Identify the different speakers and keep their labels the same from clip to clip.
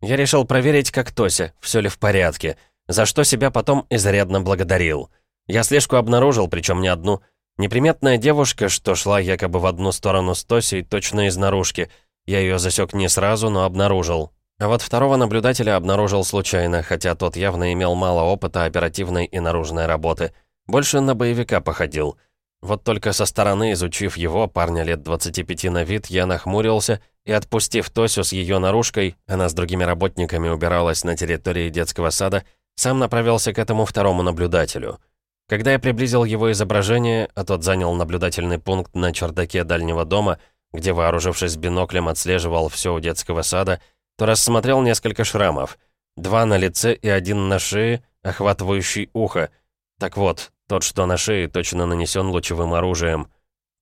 Speaker 1: Я решил проверить, как Тося, все ли в порядке, за что себя потом изрядно благодарил. Я слежку обнаружил, причем не одну. Неприметная девушка, что шла якобы в одну сторону с Тосей, точно из наружки. Я ее засек не сразу, но обнаружил. А вот второго наблюдателя обнаружил случайно, хотя тот явно имел мало опыта оперативной и наружной работы. Больше на боевика походил. Вот только со стороны, изучив его, парня лет 25 на вид, я нахмурился и, отпустив Тосю с ее наружкой, она с другими работниками убиралась на территории детского сада, сам направился к этому второму наблюдателю. Когда я приблизил его изображение, а тот занял наблюдательный пункт на чердаке дальнего дома, где, вооружившись биноклем, отслеживал все у детского сада, то рассмотрел несколько шрамов. Два на лице и один на шее, охватывающий ухо. Так вот, тот, что на шее, точно нанесен лучевым оружием.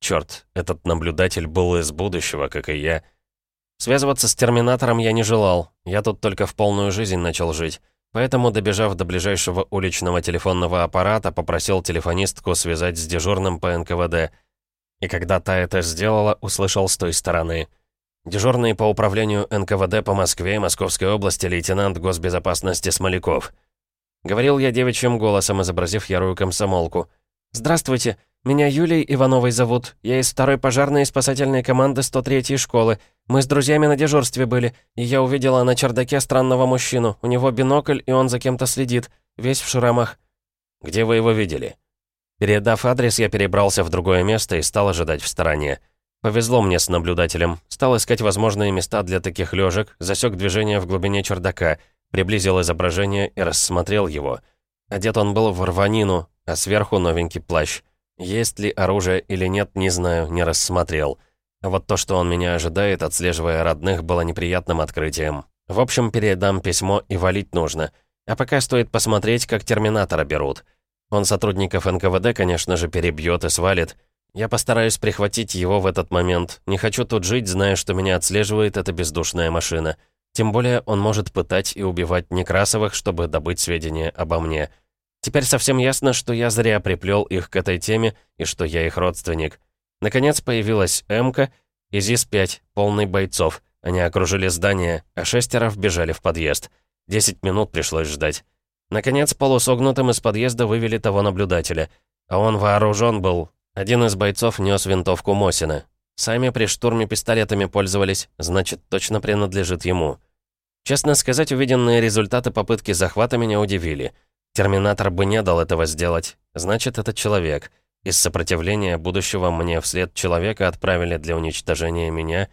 Speaker 1: Черт, этот наблюдатель был из будущего, как и я. Связываться с Терминатором я не желал. Я тут только в полную жизнь начал жить. Поэтому, добежав до ближайшего уличного телефонного аппарата, попросил телефонистку связать с дежурным по НКВД. И когда та это сделала, услышал с той стороны. Дежурный по управлению НКВД по Москве и Московской области лейтенант госбезопасности Смоляков. Говорил я девичьим голосом, изобразив ярую комсомолку. «Здравствуйте, меня Юлией Ивановой зовут. Я из второй пожарной и спасательной команды 103-й школы. Мы с друзьями на дежурстве были, и я увидела на чердаке странного мужчину. У него бинокль, и он за кем-то следит, весь в шрамах».
Speaker 2: «Где вы его видели?»
Speaker 1: Передав адрес, я перебрался в другое место и стал ожидать в стороне. Повезло мне с наблюдателем. Стал искать возможные места для таких лёжек, засек движение в глубине чердака — Приблизил изображение и рассмотрел его. Одет он был в рванину, а сверху новенький плащ. Есть ли оружие или нет, не знаю, не рассмотрел. Вот то, что он меня ожидает, отслеживая родных, было неприятным открытием. В общем, передам письмо и валить нужно. А пока стоит посмотреть, как терминатора берут. Он сотрудников НКВД, конечно же, перебьет и свалит. Я постараюсь прихватить его в этот момент. Не хочу тут жить, зная, что меня отслеживает эта бездушная машина. Тем более он может пытать и убивать Некрасовых, чтобы добыть сведения обо мне. Теперь совсем ясно, что я зря приплел их к этой теме и что я их родственник. Наконец появилась Эмка и ЗИС-5, полный бойцов. Они окружили здание, а шестеро вбежали в подъезд. Десять минут пришлось ждать. Наконец, полусогнутым из подъезда вывели того наблюдателя. А он вооружен был. Один из бойцов нес винтовку Мосина. Сами при штурме пистолетами пользовались, значит, точно принадлежит ему. Честно сказать, увиденные результаты попытки захвата меня удивили. Терминатор бы не дал этого сделать. Значит, это человек. Из сопротивления будущего мне вслед человека отправили для уничтожения меня.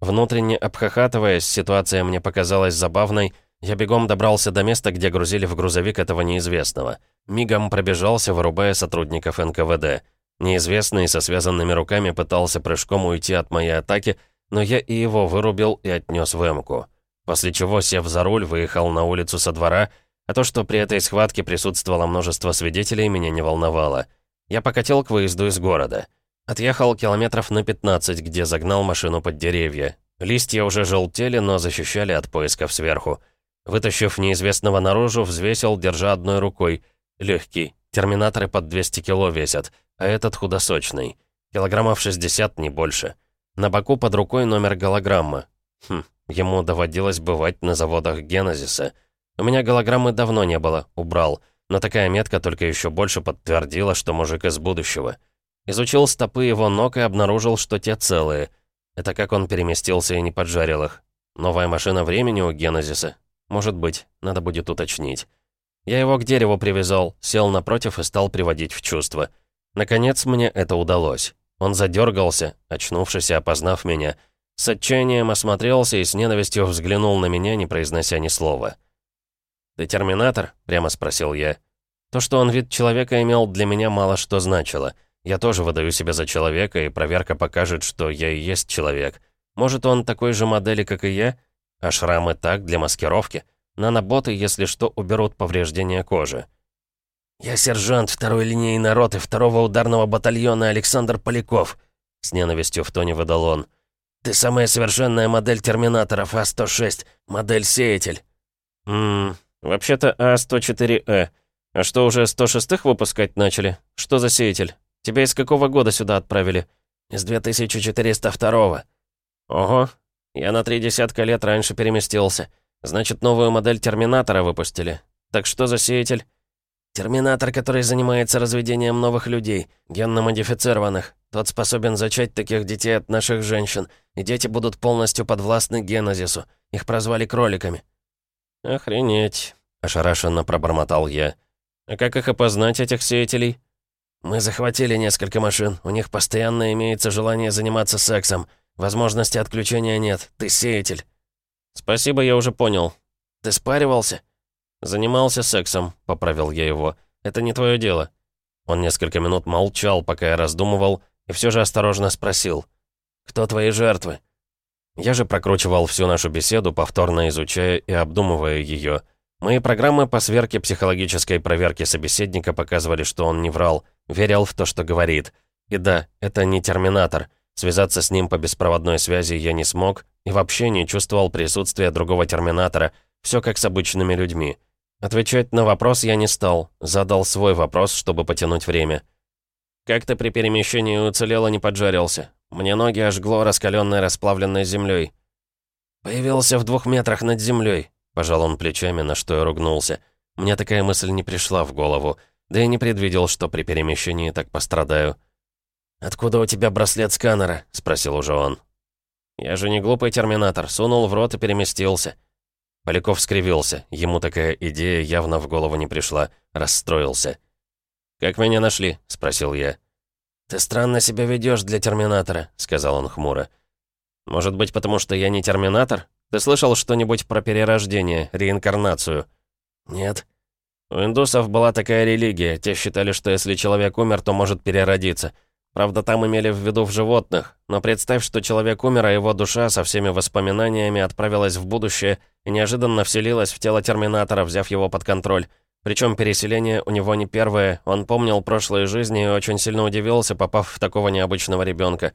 Speaker 1: Внутренне обхахатываясь, ситуация мне показалась забавной, я бегом добрался до места, где грузили в грузовик этого неизвестного. Мигом пробежался, вырубая сотрудников НКВД. Неизвестный со связанными руками пытался прыжком уйти от моей атаки, но я и его вырубил и отнес в эмку. После чего, сев за руль, выехал на улицу со двора, а то, что при этой схватке присутствовало множество свидетелей, меня не волновало. Я покатил к выезду из города. Отъехал километров на 15, где загнал машину под деревья. Листья уже желтели, но защищали от поисков сверху. Вытащив неизвестного наружу, взвесил, держа одной рукой. Легкий. Терминаторы под 200 кило весят а этот худосочный. Килограммов 60, не больше. На боку под рукой номер голограммы. Хм, ему доводилось бывать на заводах Генезиса. У меня голограммы давно не было, убрал. Но такая метка только еще больше подтвердила, что мужик из будущего. Изучил стопы его ног и обнаружил, что те целые. Это как он переместился и не поджарил их. Новая машина времени у Генезиса? Может быть, надо будет уточнить. Я его к дереву привязал, сел напротив и стал приводить в чувство. Наконец мне это удалось. Он задергался, очнувшись и опознав меня. С отчаянием осмотрелся и с ненавистью взглянул на меня, не произнося ни слова. «Ты терминатор?» — прямо спросил я. То, что он вид человека имел, для меня мало что значило. Я тоже выдаю себя за человека, и проверка покажет, что я и есть человек. Может, он такой же модели, как и я? А шрамы так, для маскировки? Наноботы, если что, уберут повреждения кожи. «Я сержант второй линейной роты второго ударного батальона Александр Поляков», с ненавистью в тоне выдал он. «Ты самая совершенная модель терминаторов А-106, модель «Сеятель». «Ммм, вообще-то А-104Э. А что, уже 106-х выпускать начали? Что за «Сеятель»? Тебя из какого года сюда отправили?»
Speaker 2: «Из 2402-го».
Speaker 1: «Ого, я на три десятка лет раньше переместился. Значит, новую модель Терминатора выпустили. Так что за сеятель? Терминатор, который занимается разведением новых людей, генно-модифицированных. Тот способен зачать таких детей от наших женщин, и дети будут полностью подвластны Генезису. Их прозвали кроликами». «Охренеть», — ошарашенно пробормотал я. «А как их опознать, этих сеятелей?» «Мы захватили несколько машин. У них постоянно имеется желание заниматься сексом. Возможности отключения нет. Ты сеятель». «Спасибо, я уже понял. Ты спаривался?» «Занимался сексом», — поправил я его. «Это не твое дело». Он несколько минут молчал, пока я раздумывал, и все же осторожно спросил. «Кто твои жертвы?» Я же прокручивал всю нашу беседу, повторно изучая и обдумывая ее. Мои программы по сверке психологической проверки собеседника показывали, что он не врал, верил в то, что говорит. И да, это не терминатор. Связаться с ним по беспроводной связи я не смог и вообще не чувствовал присутствия другого терминатора. Все как с обычными людьми. Отвечать на вопрос я не стал. Задал свой вопрос, чтобы потянуть время. «Как ты при перемещении уцелел и не поджарился? Мне ноги ожгло раскаленной расплавленной землей. «Появился в двух метрах над землей», — пожал он плечами, на что я ругнулся. Мне такая мысль не пришла в голову, да и не предвидел, что при перемещении так пострадаю. «Откуда у тебя браслет сканера?» — спросил уже он. «Я же не глупый терминатор, сунул в рот и переместился». Поляков скривился. Ему такая идея явно в голову не пришла. Расстроился. «Как меня нашли?» — спросил я. «Ты странно себя ведешь для Терминатора», — сказал он хмуро. «Может быть, потому что я не Терминатор? Ты слышал что-нибудь про перерождение, реинкарнацию?» «Нет». У индусов была такая религия. Те считали, что если человек умер, то может переродиться. Правда, там имели в виду в животных. Но представь, что человек умер, а его душа со всеми воспоминаниями отправилась в будущее и неожиданно вселилась в тело Терминатора, взяв его под контроль. Причем переселение у него не первое, он помнил прошлые жизни и очень сильно удивился, попав в такого необычного ребенка.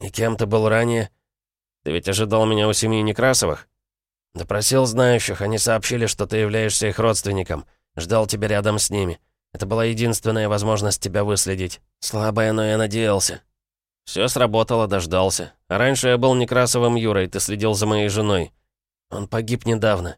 Speaker 1: «И кем ты был ранее?» «Ты ведь ожидал меня у семьи Некрасовых?» «Допросил знающих, они сообщили, что ты являешься их родственником. Ждал тебя рядом с ними. Это была единственная возможность тебя выследить. Слабая, но я надеялся». «Все сработало, дождался. А раньше я был Некрасовым Юрой, ты следил за моей женой. Он погиб недавно».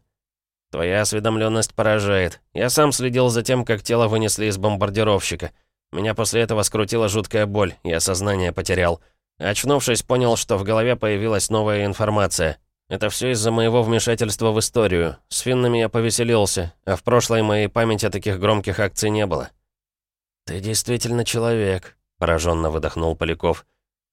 Speaker 1: «Твоя осведомленность поражает. Я сам следил за тем, как тело вынесли из бомбардировщика. Меня после этого скрутила жуткая боль, я сознание потерял. Очнувшись, понял, что в голове появилась новая информация. Это все из-за моего вмешательства в историю. С финнами я повеселился, а в прошлой моей памяти таких громких акций не было. «Ты действительно человек», — пораженно выдохнул Поляков.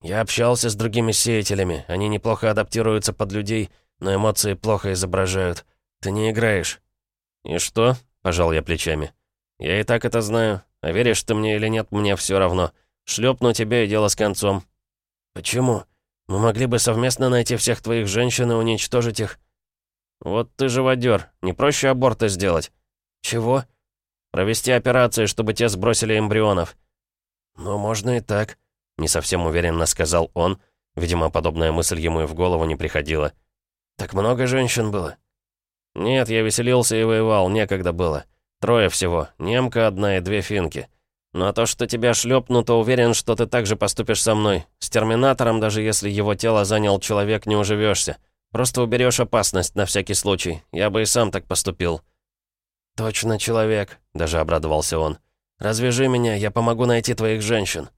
Speaker 1: «Я общался с другими сеятелями. Они неплохо адаптируются под людей, но эмоции плохо изображают. Ты не играешь». «И что?» — пожал я плечами. «Я и так это знаю. А веришь ты мне или нет, мне все равно. Шлепну тебя и дело с концом». «Почему?» Мы могли бы совместно найти всех твоих женщин и уничтожить их». «Вот ты живодер. Не проще аборты сделать?» «Чего?» «Провести операции, чтобы те сбросили эмбрионов». «Ну, можно и так», — не совсем уверенно сказал он. Видимо, подобная мысль ему и в голову не приходила. «Так много женщин было?» «Нет, я веселился и воевал, некогда было. Трое всего. Немка одна и две финки. А то, что тебя шлепну, то уверен, что ты так же поступишь со мной. С Терминатором, даже если его тело занял человек, не уживешься. Просто уберешь опасность на всякий случай. Я бы и сам так поступил». «Точно человек», — даже обрадовался он. «Развяжи меня, я помогу найти твоих женщин».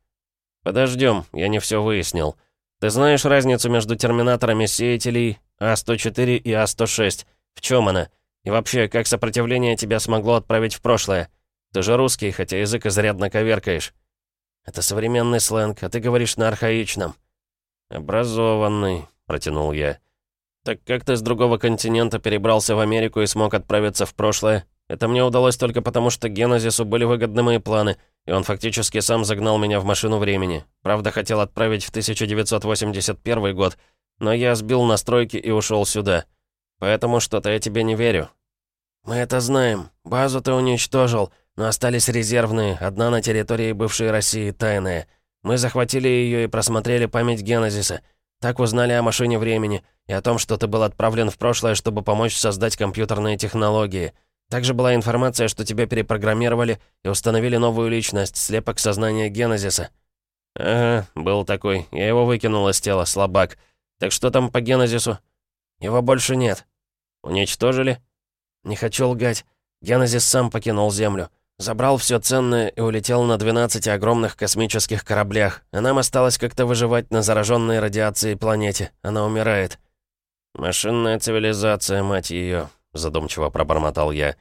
Speaker 1: «Подождем, я не все выяснил. Ты знаешь разницу между терминаторами сеятелей А-104 и А-106? В чем она? И вообще, как сопротивление тебя смогло отправить в прошлое?» Ты же русский, хотя язык изрядно коверкаешь». «Это современный сленг, а ты говоришь на архаичном». «Образованный», — протянул я. «Так как ты с другого континента перебрался в Америку и смог отправиться в прошлое? Это мне удалось только потому, что Генезису были выгодны мои планы, и он фактически сам загнал меня в машину времени. Правда, хотел отправить в 1981 год, но я сбил настройки и ушел сюда. Поэтому что-то я тебе не верю». «Мы это знаем. Базу ты уничтожил, но остались резервные, одна на территории бывшей России, тайная. Мы захватили ее и просмотрели память Генезиса. Так узнали о машине времени и о том, что ты был отправлен в прошлое, чтобы помочь создать компьютерные технологии. Также была информация, что тебя перепрограммировали и установили новую личность, слепок сознания Генезиса. Ага, был такой. Я его выкинул из тела, слабак. Так что там по Генезису? Его больше нет. «Уничтожили?» «Не хочу лгать. Генезис сам покинул Землю. Забрал все ценное и улетел на 12 огромных космических кораблях, а нам осталось как-то выживать на зараженной радиацией планете. Она умирает». «Машинная цивилизация, мать ее, задумчиво пробормотал я.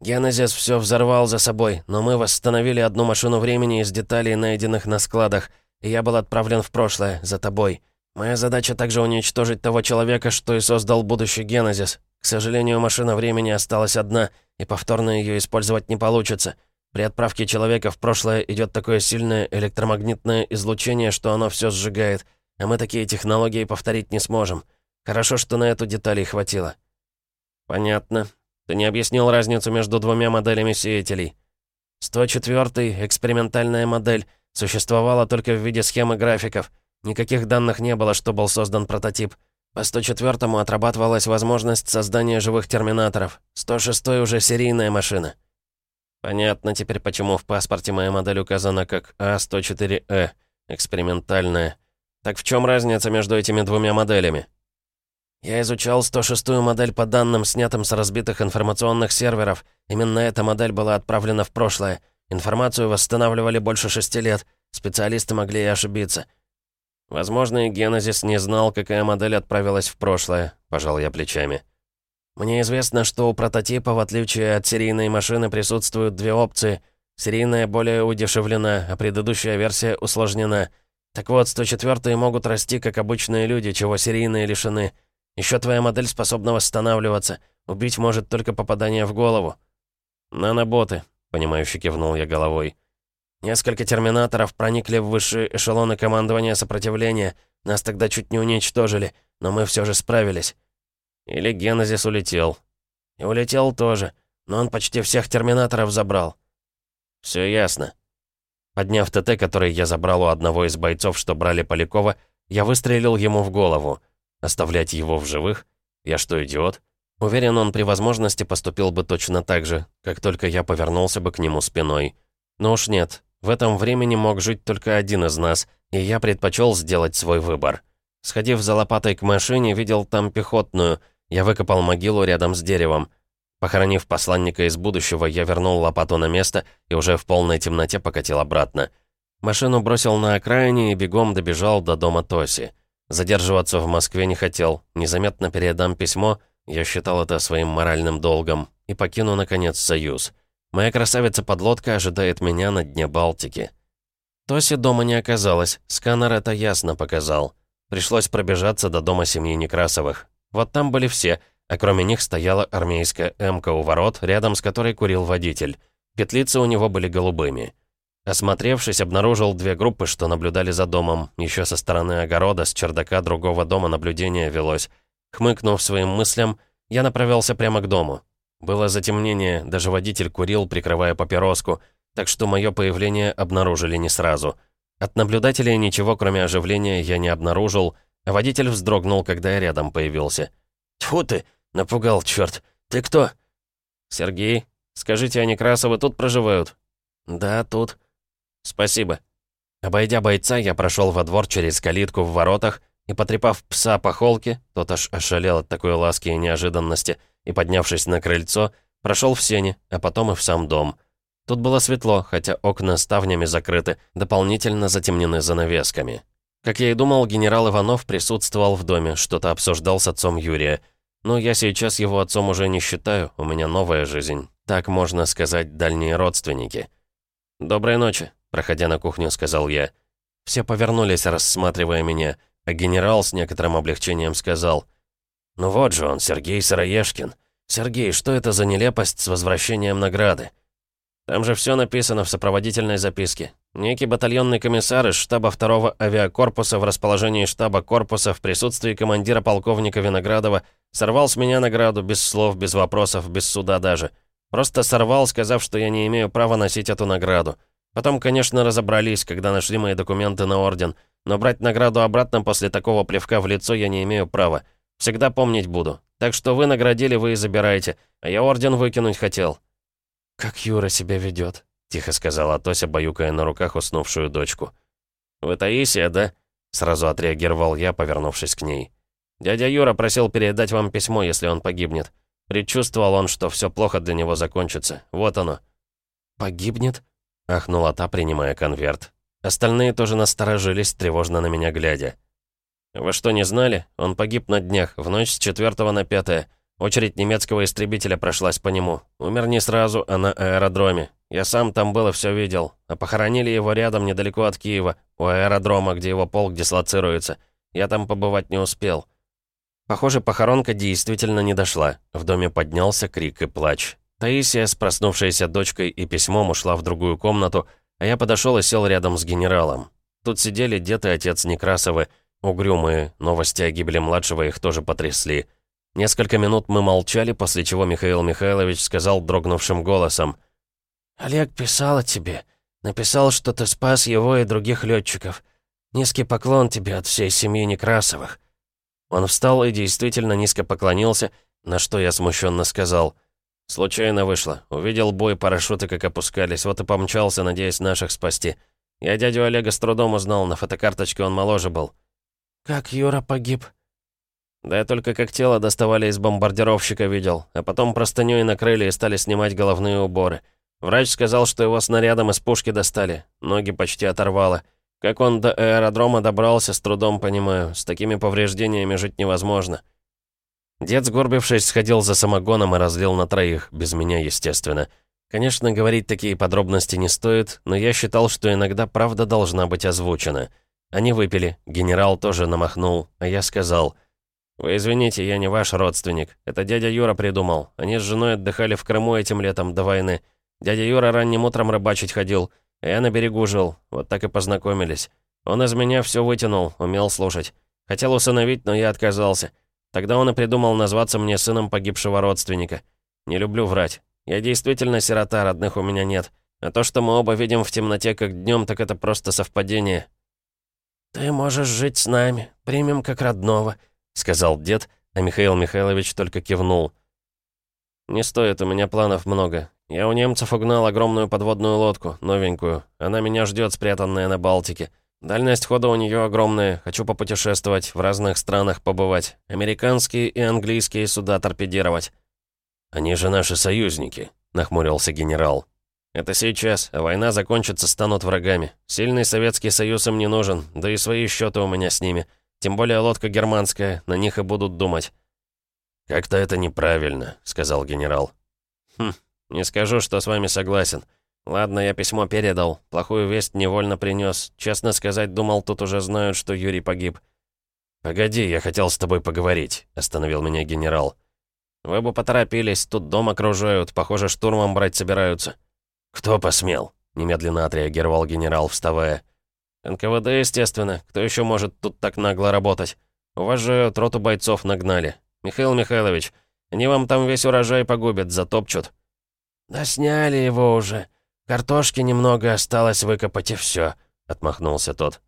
Speaker 1: «Генезис все взорвал за собой, но мы восстановили одну машину времени из деталей, найденных на складах, и я был отправлен в прошлое, за тобой. Моя задача также уничтожить того человека, что и создал будущий Генезис. К сожалению, машина времени осталась одна, и повторно ее использовать не получится. При отправке человека в прошлое идет такое сильное электромагнитное излучение, что оно все сжигает, а мы такие технологии повторить не сможем. Хорошо, что на эту деталь хватило. Понятно. Ты не объяснил разницу между двумя моделями сеятелей. 104-й, экспериментальная модель, существовала только в виде схемы графиков. Никаких данных не было, что был создан прототип. По 104-му отрабатывалась возможность создания живых терминаторов. 106-й уже серийная машина. Понятно теперь, почему в паспорте моя модель указана как А104Э, экспериментальная. Так в чем разница между этими двумя моделями? Я изучал 106-ю модель по данным, снятым с разбитых информационных серверов. Именно эта модель была отправлена в прошлое. Информацию восстанавливали больше шести лет. Специалисты могли и ошибиться. Возможно, и Генезис не знал, какая модель отправилась в прошлое, пожал я плечами. Мне известно, что у прототипа, в отличие от серийной машины, присутствуют две опции. Серийная более удешевлена, а предыдущая версия усложнена. Так вот, 104-е могут расти, как обычные люди, чего серийные лишены. Еще твоя модель способна восстанавливаться. Убить может только попадание в голову. Наноботы, понимающе кивнул я головой. Несколько терминаторов проникли в высшие эшелоны командования сопротивления. Нас тогда чуть не уничтожили, но мы все же справились. Или Генезис улетел. И улетел тоже, но он почти всех терминаторов забрал. Все ясно. Подняв ТТ, который я забрал у одного из бойцов, что брали Полякова, я выстрелил ему в голову. Оставлять его в живых? Я что, идиот? Уверен, он при возможности поступил бы точно так же, как только я повернулся бы к нему спиной. Но уж нет, в этом времени мог жить только один из нас, и я предпочел сделать свой выбор. Сходив за лопатой к машине, видел там пехотную. Я выкопал могилу рядом с деревом. Похоронив посланника из будущего, я вернул лопату на место и уже в полной темноте покатил обратно. Машину бросил на окраине и бегом добежал до дома Тоси. Задерживаться в Москве не хотел. Незаметно передам письмо, я считал это своим моральным долгом, и покину, наконец, Союз. Моя красавица-подлодка ожидает меня на дне Балтики. Тоси дома не оказалось, сканер это ясно показал. Пришлось пробежаться до дома семьи Некрасовых. Вот там были все, а кроме них стояла армейская «Эмка» у ворот, рядом с которой курил водитель. Петлицы у него были голубыми. Осмотревшись, обнаружил две группы, что наблюдали за домом. Еще со стороны огорода, с чердака другого дома наблюдение велось. Хмыкнув своим мыслям, я направился прямо к дому. Было затемнение, даже водитель курил, прикрывая папироску, так что мое появление обнаружили не сразу. От наблюдателей ничего, кроме оживления, я не обнаружил, а водитель вздрогнул, когда я рядом появился. «Тьфу ты! Напугал, черт! Ты кто?» «Сергей. Скажите, они Некрасовы тут проживают?» «Да, тут». «Спасибо». Обойдя бойца, я прошел во двор через калитку в воротах и, потрепав пса по холке, тот аж ошалел от такой ласки и неожиданности, и, поднявшись на крыльцо, прошел в сене, а потом и в сам дом. Тут было светло, хотя окна ставнями закрыты, дополнительно затемнены занавесками. Как я и думал, генерал Иванов присутствовал в доме, что-то обсуждал с отцом Юрия. Но я сейчас его отцом уже не считаю, у меня новая жизнь. Так можно сказать, дальние родственники. «Доброй ночи», — проходя на кухню, сказал я. Все повернулись, рассматривая меня, а генерал с некоторым облегчением сказал — ну вот же он, Сергей Сыроежкин. Сергей, что это за нелепость с возвращением награды? Там же все написано в сопроводительной записке. Некий батальонный комиссар из штаба второго авиакорпуса в расположении штаба корпуса в присутствии командира полковника Виноградова сорвал с меня награду без слов, без вопросов, без суда даже. Просто сорвал, сказав, что я не имею права носить эту награду. Потом, конечно, разобрались, когда нашли мои документы на орден, но брать награду обратно после такого плевка в лицо я не имею права. Всегда помнить буду. Так что вы наградили, вы и забираете. А я орден выкинуть хотел». «Как Юра себя ведет, тихо сказала Тося, баюкая на руках уснувшую дочку. «Вы Таисия, да?» Сразу отреагировал я, повернувшись к ней. Дядя Юра просил передать вам письмо, если он погибнет. Предчувствовал он, что все плохо для него закончится. Вот оно».
Speaker 3: «Погибнет?»
Speaker 1: — ахнула та, принимая конверт. Остальные тоже насторожились, тревожно на меня глядя. «Вы что, не знали? Он погиб на днях, в ночь с 4 на 5 Очередь немецкого истребителя прошлась по нему. Умер не сразу, а на аэродроме. Я сам там был и все видел. А похоронили его рядом, недалеко от Киева, у аэродрома, где его полк дислоцируется. Я там побывать не успел. Похоже, похоронка действительно не дошла. В доме поднялся крик и плач. Таисия с проснувшейся дочкой и письмом ушла в другую комнату, а я подошел и сел рядом с генералом. Тут сидели дед и отец Некрасовы, угрюмые, новости о гибели младшего их тоже потрясли. Несколько минут мы молчали, после чего Михаил Михайлович сказал дрогнувшим голосом.
Speaker 3: «Олег писал о тебе. Написал, что ты спас его и других летчиков. Низкий поклон тебе от всей семьи Некрасовых».
Speaker 1: Он встал и действительно низко поклонился, на что я смущенно сказал. «Случайно вышло. Увидел бой, парашюты как опускались, вот и помчался, надеясь наших спасти. Я дядю Олега с трудом узнал, на фотокарточке он моложе был».
Speaker 3: «Как Юра погиб?»
Speaker 1: Да я только как тело доставали из бомбардировщика видел, а потом простынёй накрыли и стали снимать головные уборы. Врач сказал, что его снарядом из пушки достали, ноги почти оторвало. Как он до аэродрома добрался, с трудом понимаю, с такими повреждениями жить невозможно. Дед, сгорбившись, сходил за самогоном и разлил на троих, без меня, естественно. Конечно, говорить такие подробности не стоит, но я считал, что иногда правда должна быть озвучена. Они выпили, генерал тоже намахнул, а я сказал — «Вы извините, я не ваш родственник. Это дядя Юра придумал. Они с женой отдыхали в Крыму этим летом, до войны. Дядя Юра ранним утром рыбачить ходил, а я на берегу жил. Вот так и познакомились. Он из меня все вытянул, умел слушать. Хотел усыновить, но я отказался. Тогда он и придумал назваться мне сыном погибшего родственника. Не люблю врать. Я действительно сирота, родных у меня нет. А то, что мы оба видим в темноте как днем, так это просто совпадение».
Speaker 3: «Ты можешь жить с нами, примем как родного»,
Speaker 1: сказал дед, а Михаил Михайлович только кивнул. «Не стоит, у меня планов много. Я у немцев угнал огромную подводную лодку, новенькую. Она меня ждет, спрятанная на Балтике. Дальность хода у нее огромная. Хочу попутешествовать, в разных странах побывать. Американские и английские суда торпедировать».
Speaker 2: «Они же наши союзники», — нахмурился генерал.
Speaker 1: «Это сейчас, а война закончится, станут врагами. Сильный Советский Союз им не нужен, да и свои счеты у меня с ними. Тем более лодка германская, на них и будут думать».
Speaker 2: «Как-то это неправильно», — сказал генерал.
Speaker 1: «Хм, не скажу, что с вами согласен. Ладно, я письмо передал, плохую весть невольно принес. Честно сказать, думал, тут уже знают, что Юрий погиб».
Speaker 2: «Погоди, я хотел с тобой поговорить», — остановил меня генерал.
Speaker 1: «Вы бы поторопились, тут дом окружают, похоже, штурмом брать собираются».
Speaker 2: «Кто посмел?» — немедленно отреагировал генерал, вставая.
Speaker 1: НКВД, естественно. Кто еще может тут так нагло работать? У вас же троту бойцов нагнали. Михаил Михайлович, они вам там весь урожай погубят, затопчут».
Speaker 3: «Да сняли его уже. Картошки немного осталось выкопать и все», — отмахнулся тот.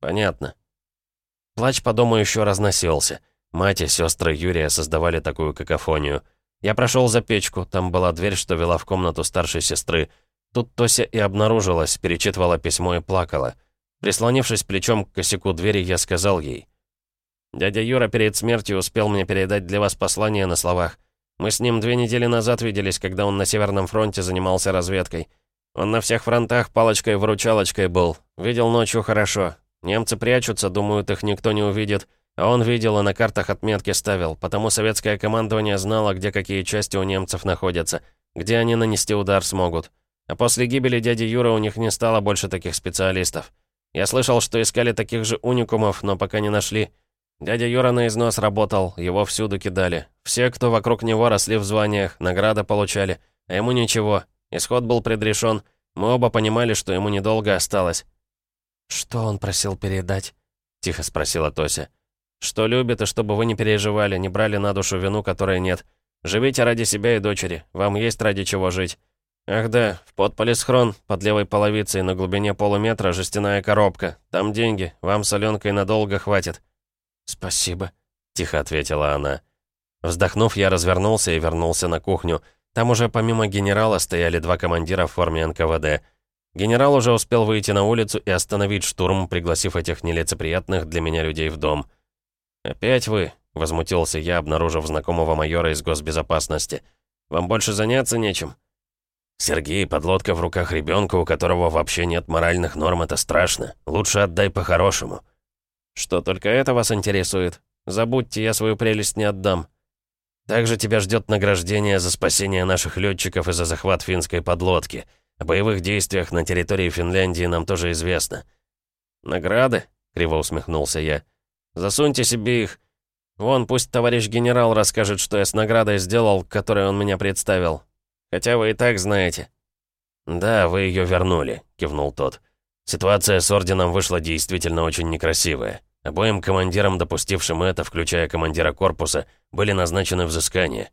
Speaker 1: «Понятно». Плач по дому еще разносился. Мать и сестры Юрия создавали такую какофонию. Я прошел за печку, там была дверь, что вела в комнату старшей сестры. Тут Тося и обнаружилась, перечитывала письмо и плакала. Прислонившись плечом к косяку двери, я сказал ей. «Дядя Юра перед смертью успел мне передать для вас послание на словах. Мы с ним две недели назад виделись, когда он на Северном фронте занимался разведкой. Он на всех фронтах палочкой-выручалочкой был. Видел ночью хорошо. Немцы прячутся, думают, их никто не увидит. Он видел и на картах отметки ставил, потому советское командование знало, где какие части у немцев находятся, где они нанести удар смогут. А после гибели дяди Юры у них не стало больше таких специалистов. Я слышал, что искали таких же уникумов, но пока не нашли. Дядя Юра на износ работал, его всюду кидали. Все, кто вокруг него, росли в званиях, награды получали. А ему ничего. Исход был предрешен. Мы оба понимали, что ему недолго осталось.
Speaker 3: «Что он просил передать?» — тихо спросила Тося.
Speaker 1: «Что любит, и чтобы вы не переживали, не брали на душу вину, которой нет. Живите ради себя и дочери. Вам есть ради чего жить. «Ах да, в подполисхрон, под левой половицей на глубине полуметра жестяная коробка. Там деньги, вам соленкой надолго хватит».
Speaker 3: «Спасибо», —
Speaker 1: тихо ответила она. Вздохнув, я развернулся и вернулся на кухню. Там уже помимо генерала стояли два командира в форме НКВД. Генерал уже успел выйти на улицу и остановить штурм, пригласив этих нелицеприятных для меня людей в дом. «Опять вы?» — возмутился я, обнаружив знакомого майора из госбезопасности. «Вам больше заняться нечем?»
Speaker 2: «Сергей, подлодка в руках ребенка, у которого вообще нет моральных норм, это страшно. Лучше отдай по-хорошему».
Speaker 1: «Что, только это вас интересует? Забудьте, я свою прелесть не отдам».
Speaker 2: «Также тебя ждет награждение за спасение наших летчиков и за захват финской подлодки. О боевых действиях на территории Финляндии нам тоже известно».
Speaker 1: «Награды?» — криво усмехнулся я. «Засуньте себе их. Вон, пусть товарищ генерал расскажет, что я с наградой сделал, которой он меня представил. Хотя вы и так знаете».
Speaker 2: «Да, вы ее вернули», — кивнул тот. «Ситуация с орденом вышла действительно очень некрасивая. Обоим командирам, допустившим это, включая командира корпуса, были назначены взыскания».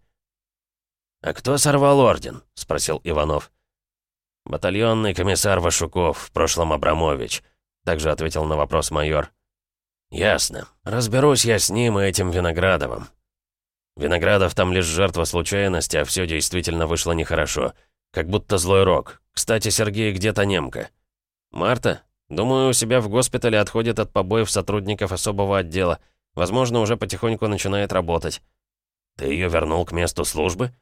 Speaker 2: «А кто сорвал орден?» — спросил Иванов. «Батальонный комиссар Вашуков, в прошлом Абрамович», — также ответил на вопрос майор. «Ясно. Разберусь я с ним и этим Виноградовым». Виноградов там лишь жертва случайности, а все действительно вышло нехорошо. Как будто злой рок. Кстати, Сергей где-то немка.
Speaker 1: «Марта? Думаю, у себя в госпитале отходит от побоев сотрудников особого отдела. Возможно, уже потихоньку начинает работать».
Speaker 2: «Ты ее вернул к месту службы?»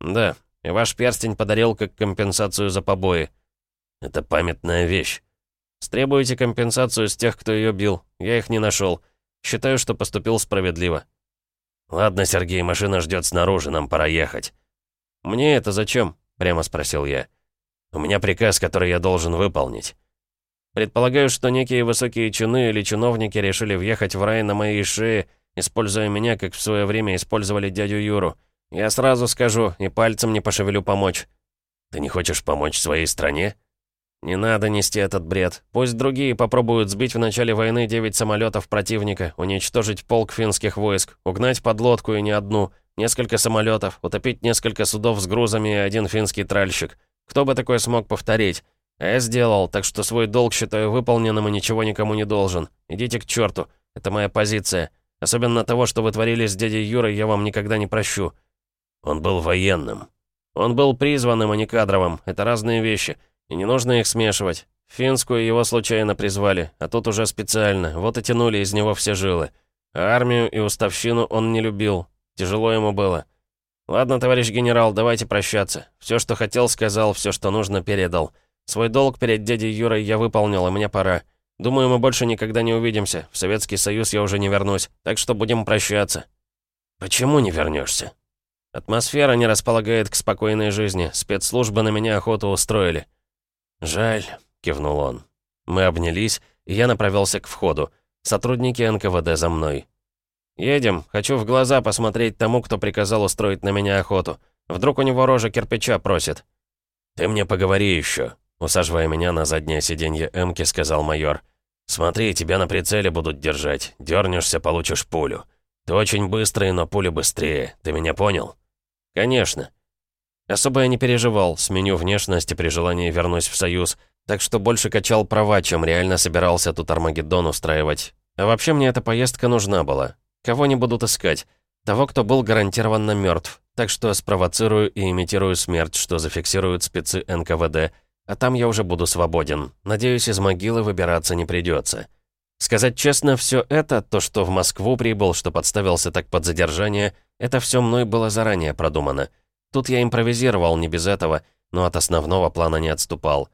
Speaker 1: «Да. И ваш перстень подарил как компенсацию за побои».
Speaker 2: «Это памятная вещь.
Speaker 1: Стребуете компенсацию с тех, кто ее бил. Я их не нашел. Считаю, что поступил справедливо».
Speaker 2: «Ладно, Сергей, машина ждет снаружи, нам пора ехать».
Speaker 1: «Мне это зачем?» — прямо спросил я.
Speaker 2: «У меня приказ, который я должен выполнить».
Speaker 1: «Предполагаю, что некие высокие чины или чиновники решили въехать в рай на моей шее, используя меня, как в свое время использовали дядю Юру. Я сразу скажу и пальцем не пошевелю помочь».
Speaker 2: «Ты не хочешь помочь своей стране?»
Speaker 1: «Не надо нести этот бред. Пусть другие попробуют сбить в начале войны 9 самолетов противника, уничтожить полк финских войск, угнать подлодку и не одну, несколько самолетов, утопить несколько судов с грузами и один финский тральщик. Кто бы такое смог повторить? А я сделал, так что свой долг считаю выполненным и ничего никому не должен. Идите к черту. Это моя позиция. Особенно того, что вы творили с дядей Юрой, я вам никогда не прощу».
Speaker 2: «Он был военным».
Speaker 1: «Он был призванным, а не кадровым. Это разные вещи». И не нужно их смешивать. Финскую его случайно призвали, а тут уже специально, вот и тянули из него все жилы. А армию и уставщину он не любил. Тяжело ему было. Ладно, товарищ генерал, давайте прощаться. Все, что хотел, сказал, все, что нужно, передал. Свой долг перед дядей Юрой я выполнил, и мне пора. Думаю, мы больше никогда не увидимся. В Советский Союз я уже не вернусь, так что будем прощаться.
Speaker 2: Почему не вернешься?
Speaker 1: Атмосфера не располагает к спокойной жизни. Спецслужбы на меня охоту устроили.
Speaker 2: «Жаль», — кивнул он.
Speaker 1: Мы обнялись, и я направился к входу. Сотрудники НКВД за мной. «Едем. Хочу в глаза посмотреть тому, кто приказал устроить на меня охоту. Вдруг у него рожа кирпича просит».
Speaker 2: «Ты мне поговори еще», — усаживая меня на заднее сиденье Эмки, сказал майор. «Смотри, тебя на прицеле будут держать. Дернешься, получишь пулю. Ты очень быстрый, но пуля быстрее. Ты меня понял?»
Speaker 1: «Конечно». Особо я не переживал, сменю внешность и при желании вернусь в Союз, так что больше качал права, чем реально собирался тут Армагеддон устраивать. А вообще мне эта поездка нужна была. Кого не будут искать? Того, кто был гарантированно мертв. Так что спровоцирую и имитирую смерть, что зафиксируют спецы НКВД. А там я уже буду свободен. Надеюсь, из могилы выбираться не придется. Сказать честно, все это, то, что в Москву прибыл, что подставился так под задержание, это все мной было заранее продумано. Тут я импровизировал, не без этого, но от основного плана не отступал.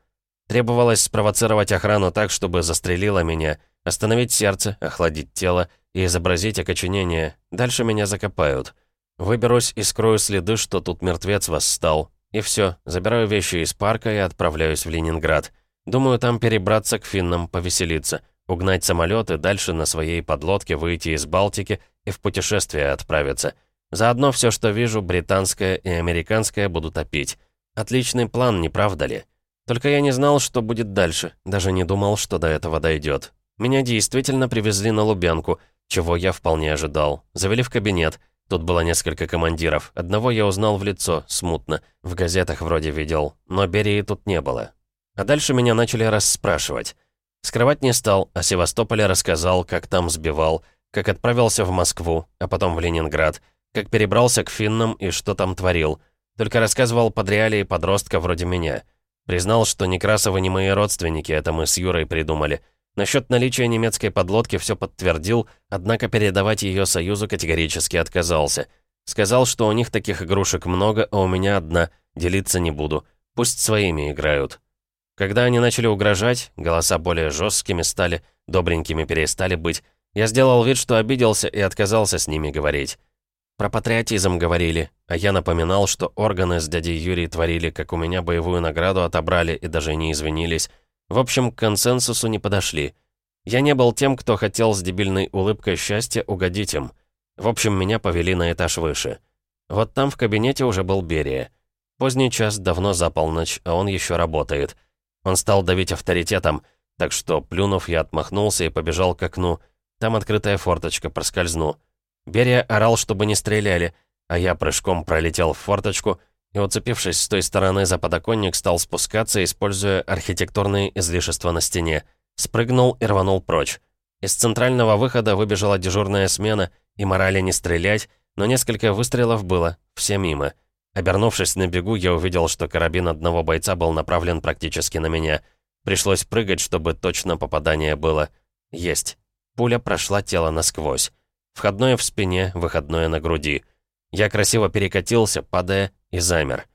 Speaker 1: Требовалось спровоцировать охрану так, чтобы застрелила меня, остановить сердце, охладить тело и изобразить окоченение. Дальше меня закопают. Выберусь и скрою следы, что тут мертвец восстал. И все, забираю вещи из парка и отправляюсь в Ленинград. Думаю, там перебраться к финнам, повеселиться, угнать самолеты, дальше на своей подлодке выйти из Балтики и в путешествие отправиться. Заодно все, что вижу, британское и американское буду топить. Отличный план, не правда ли? Только я не знал, что будет дальше, даже не думал, что до этого дойдет. Меня действительно привезли на Лубянку, чего я вполне ожидал. Завели в кабинет. Тут было несколько командиров. Одного я узнал в лицо, смутно. В газетах вроде видел. Но Берии тут не было. А дальше меня начали расспрашивать. Скрывать не стал, о Севастополе рассказал, как там сбивал, как отправился в Москву, а потом в Ленинград — как перебрался к финнам и что там творил. Только рассказывал под реалии подростка вроде меня. Признал, что Некрасовы не мои родственники, это мы с Юрой придумали. Насчет наличия немецкой подлодки все подтвердил, однако передавать ее Союзу категорически отказался. Сказал, что у них таких игрушек много, а у меня одна, делиться не буду. Пусть своими играют. Когда они начали угрожать, голоса более жесткими стали, добренькими перестали быть, я сделал вид, что обиделся и отказался с ними говорить. Про патриотизм говорили, а я напоминал, что органы с дядей Юрией творили, как у меня боевую награду отобрали и даже не извинились. В общем, к консенсусу не подошли. Я не был тем, кто хотел с дебильной улыбкой счастья угодить им. В общем, меня повели на этаж выше. Вот там в кабинете уже был Берия. Поздний час, давно за полночь, а он еще работает. Он стал давить авторитетом, так что, плюнув, я отмахнулся и побежал к окну. Там открытая форточка, проскользну. Берия орал, чтобы не стреляли, а я прыжком пролетел в форточку и, уцепившись с той стороны за подоконник, стал спускаться, используя архитектурные излишества на стене. Спрыгнул и рванул прочь. Из центрального выхода выбежала дежурная смена, и морали не стрелять, но несколько выстрелов было, все мимо. Обернувшись на бегу, я увидел, что карабин одного бойца был направлен практически на меня. Пришлось прыгать, чтобы точно попадание было. Есть. Пуля прошла тело насквозь. Входное в спине, выходное на груди. Я красиво перекатился, падая, и замер.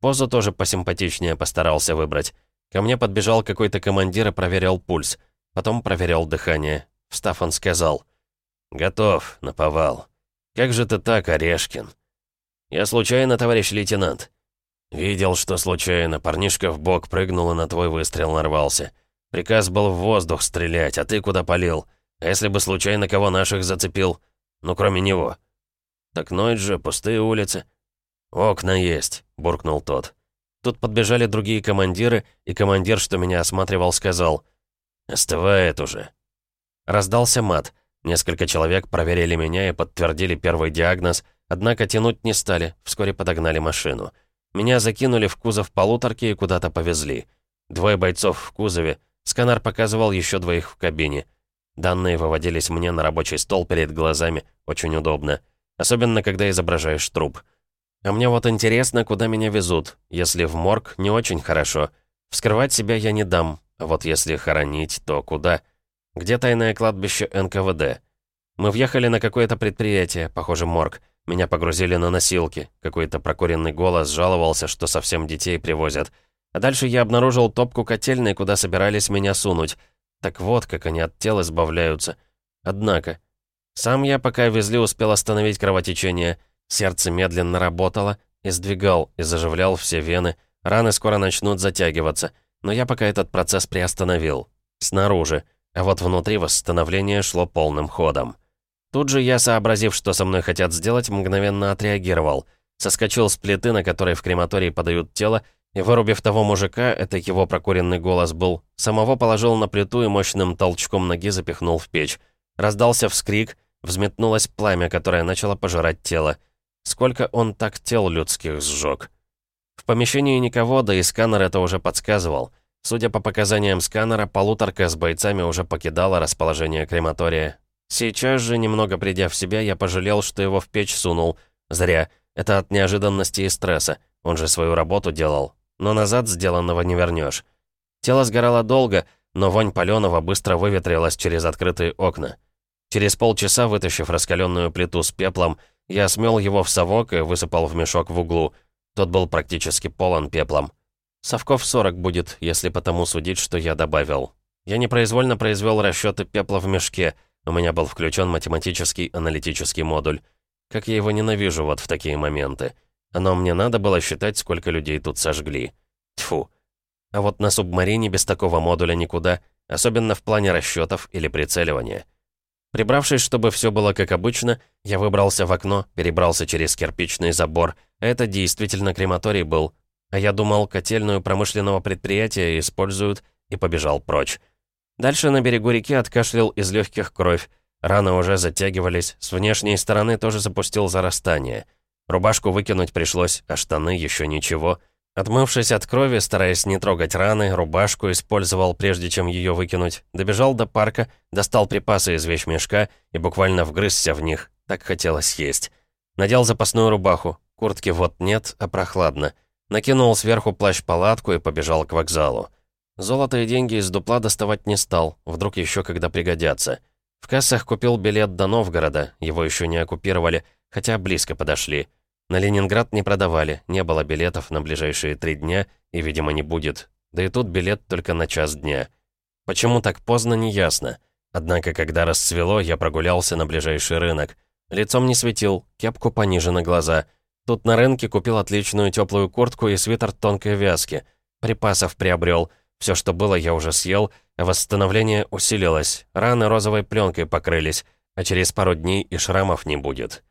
Speaker 1: Позу тоже посимпатичнее постарался выбрать. Ко мне подбежал какой-то командир и проверял пульс. Потом проверял дыхание. Встав, он сказал. «Готов, наповал. Как же ты так, Орешкин?» «Я случайно, товарищ лейтенант». «Видел, что случайно. Парнишка в бок прыгнул и на твой выстрел нарвался. Приказ был в воздух стрелять, а ты куда полил? А если бы случайно кого наших зацепил? Ну, кроме него». «Так ноет же, пустые улицы». «Окна есть», — буркнул тот. Тут подбежали другие командиры, и командир, что меня осматривал, сказал «Остывает уже». Раздался мат. Несколько человек проверили меня и подтвердили первый диагноз, однако тянуть не стали, вскоре подогнали машину. Меня закинули в кузов полуторки и куда-то повезли. Двое бойцов в кузове, сканер показывал еще двоих в кабине. Данные выводились мне на рабочий стол перед глазами, очень удобно. Особенно, когда изображаешь труп. А мне вот интересно, куда меня везут. Если в морг, не очень хорошо. Вскрывать себя я не дам. А вот если хоронить, то куда? Где тайное кладбище НКВД? Мы въехали на какое-то предприятие, похоже, морг. Меня погрузили на носилки. Какой-то прокуренный голос жаловался, что совсем детей привозят. А дальше я обнаружил топку котельной, куда собирались меня сунуть. Так вот, как они от тел избавляются. Однако... Сам я, пока везли, успел остановить кровотечение — Сердце медленно работало, и сдвигал, и заживлял все вены. Раны скоро начнут затягиваться, но я пока этот процесс приостановил. Снаружи. А вот внутри восстановление шло полным ходом. Тут же я, сообразив, что со мной хотят сделать, мгновенно отреагировал. Соскочил с плиты, на которой в крематории подают тело, и, вырубив того мужика, это его прокуренный голос был, самого положил на плиту и мощным толчком ноги запихнул в печь. Раздался вскрик, взметнулось пламя, которое начало пожирать тело. Сколько он так тел людских сжег? В помещении никого, да и сканер это уже подсказывал. Судя по показаниям сканера, полуторка с бойцами уже покидала расположение крематория. Сейчас же, немного придя в себя, я пожалел, что его в печь сунул. Зря. Это от неожиданности и стресса. Он же свою работу делал. Но назад сделанного не вернешь. Тело сгорало долго, но вонь паленого быстро выветрилась через открытые окна. Через полчаса, вытащив раскаленную плиту с пеплом, я смел его в совок и высыпал в мешок в углу. Тот был практически полон пеплом. Совков 40 будет, если потому судить, что я добавил. Я непроизвольно произвел расчеты пепла в мешке. У меня был включен математический аналитический модуль. Как я его ненавижу вот в такие моменты. Но мне надо было считать, сколько людей тут сожгли. Тьфу. А вот на субмарине без такого модуля никуда, особенно в плане расчетов или прицеливания. Прибравшись, чтобы все было как обычно, я выбрался в окно, перебрался через кирпичный забор. Это действительно крематорий был. А я думал, котельную промышленного предприятия используют, и побежал прочь. Дальше на берегу реки откашлял из легких кровь. Раны уже затягивались, с внешней стороны тоже запустил зарастание. Рубашку выкинуть пришлось, а штаны еще ничего — Отмывшись от крови, стараясь не трогать раны, рубашку использовал, прежде чем ее выкинуть. Добежал до парка, достал припасы из вещмешка и буквально вгрызся в них. Так хотелось есть. Надел запасную рубаху. Куртки вот нет, а прохладно. Накинул сверху плащ-палатку и побежал к вокзалу. Золото и деньги из дупла доставать не стал, вдруг еще когда пригодятся. В кассах купил билет до Новгорода, его еще не оккупировали, хотя близко подошли. На Ленинград не продавали, не было билетов на ближайшие три дня, и, видимо, не будет. Да и тут билет только на час дня. Почему так поздно, неясно. Однако, когда расцвело, я прогулялся на ближайший рынок. Лицом не светил, кепку пониже на глаза. Тут на рынке купил отличную теплую куртку и свитер тонкой вязки. Припасов приобрел. Все, что было, я уже съел, а восстановление усилилось. Раны розовой пленкой покрылись, а через пару дней и шрамов не будет.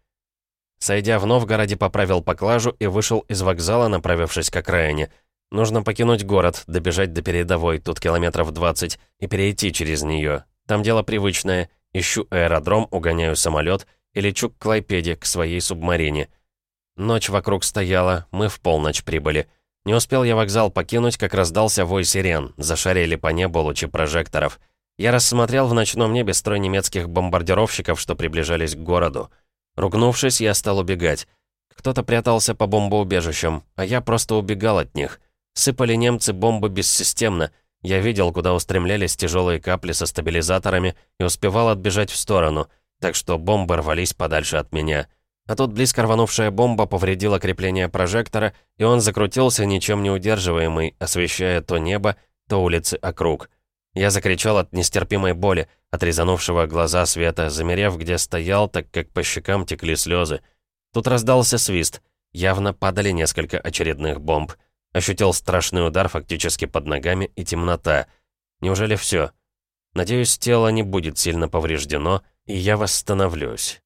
Speaker 1: Сойдя в Новгороде, поправил поклажу и вышел из вокзала, направившись к окраине. Нужно покинуть город, добежать до передовой, тут километров 20, и перейти через нее. Там дело привычное. Ищу аэродром, угоняю самолет и лечу к Клайпеде, к своей субмарине. Ночь вокруг стояла, мы в полночь прибыли. Не успел я вокзал покинуть, как раздался вой сирен, зашарили по небу лучи прожекторов. Я рассмотрел в ночном небе строй немецких бомбардировщиков, что приближались к городу. Ругнувшись, я стал убегать. Кто-то прятался по бомбоубежищам, а я просто убегал от них. Сыпали немцы бомбы бессистемно. Я видел, куда устремлялись тяжелые капли со стабилизаторами и успевал отбежать в сторону, так что бомбы рвались подальше от меня. А тут близко рванувшая бомба повредила крепление прожектора, и он закрутился ничем не удерживаемый, освещая то небо, то улицы округ. Я закричал от нестерпимой боли, от резанувшего глаза света, замерев, где стоял, так как по щекам текли слезы. Тут раздался свист. Явно падали несколько очередных бомб. Ощутил страшный удар фактически под ногами и темнота. Неужели все? Надеюсь, тело не будет сильно повреждено, и я восстановлюсь.